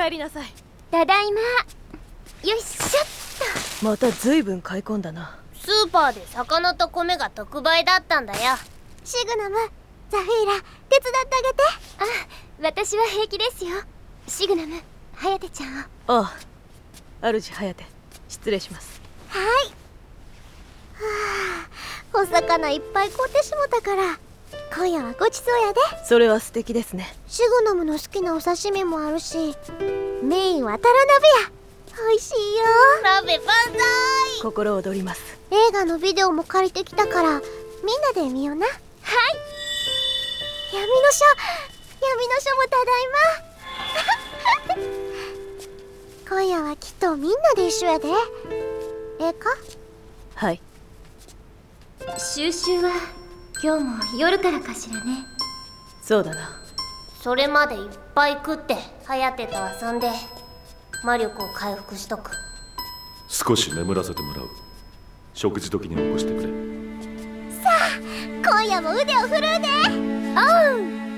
帰りなさい。ただいま。よいしょっまたずいぶん買い込んだな。スーパーで魚と米が特売だったんだよ。とシグナムザフィーラ手伝ってあげて。あ私は平気ですよ。シグナムハヤテちゃんを。ああ主颯失礼します。はい。はあお魚いっぱい買ってしもたから今夜はごちそうやで。それは素敵ですね。シグナムの好きなお刺身もあるしメインはタラ鍋や。美味しいよ。鍋万歳。心躍ります。映画のビデオも借りてきたからみんなで見ような。はい。闇の書闇の書もただいま。今夜はきっとみんなで一緒やで。ええか？はい。収集は今日も夜からかしらね。そうだな。それまでいっぱい食って颯と遊んで魔力を回復しとく。少し眠らせてもらう。食事時に起こしてくれ。今夜も腕を振るうでおう